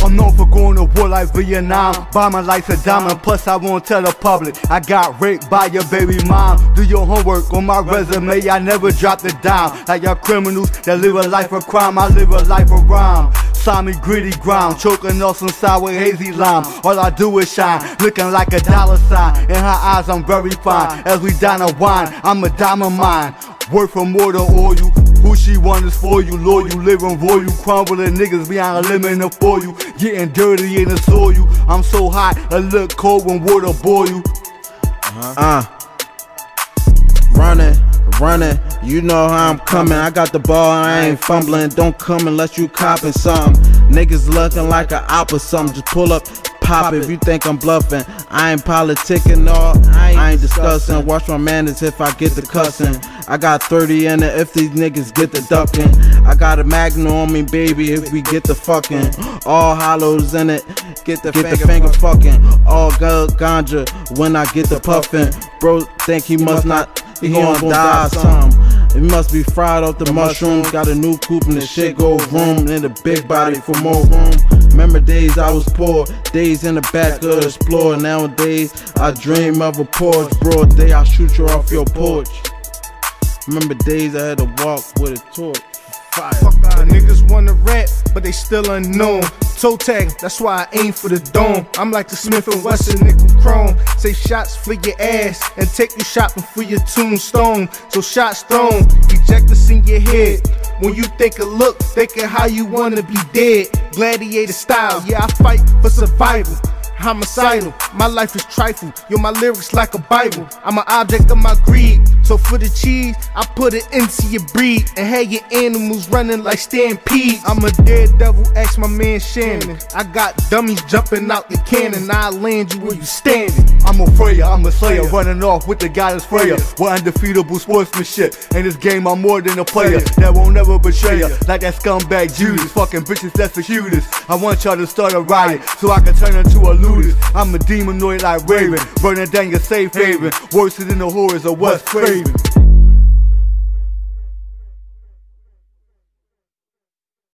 I'm known for going to war like Vietnam, Buy my like a diamond, plus I won't tell the public I got raped by your baby mom. Do your homework on my resume, I never dropped a dime. Like y'all criminals that live a life of crime, I live a life of rhyme. Me gritty ground, choking off some sour hazy lime. All I do is shine, looking like a dollar sign. In her eyes, I'm very fine. As we dine a wine, I'm a diamond mine. Work for more than oil. Who she want is for you, Lord. loyal, living royal, you crumbling niggas behind a limit for you, getting dirty in the soil. I'm so hot, I look cold when water boil. Uh-huh. Uh, running, running, you know how I'm coming. I got the ball, I ain't fumbling. Don't come unless you copping something. Niggas looking like a op or something. Just pull up, pop if you think I'm bluffing. I ain't politicking, no, I ain't discussing. Watch my manners if I get the cussing. I got 30 in it if these niggas get the ducking. I got a magnum on me, baby, if we get the fucking. All hollows in it, get the, get finger, the finger fucking. All good ganja when I get the puffin'. Bro, think he must not, he gon' die some. It must be fried off the, mushrooms. Got a new coupe and the shit go room. In the big body for more room. Remember days I was poor, days in the back of the explorer. Nowadays I dream of a porch. Broad day I shoot you off your porch. Remember days I had to walk with a torch. Fire. The niggas wanna rap, but they still unknown. Toe tag, that's why I aim for the dome. I'm like the Smith and Wesson nickel chrome. Say shots for your ass and take you shopping for your tombstone. So shots thrown, eject in your head. When you think of look, thinking how you wanna be dead. Gladiator style, yeah, I fight for survival homicidal. My life is trifle. Yo, my lyrics like a Bible. I'm an object of my greed. So for the cheese, I put it into your breed and have your animals running like stampedes. I'm a daredevil, ask my man Shannon. I got dummies jumping out the cannon. I land you where you standing. I'm a Freya, I'm a slayer, running off with the goddess Freya. We're undefeatable sportsmanship. In this game, I'm more than a player that won't ever betray ya. Like that scumbag Judas, fucking bitches that's the cutest. I want y'all to start a riot so I can turn into a I'm a demonoid like Raven, burning down your safe haven. Worse than the horrors of Wes Craven.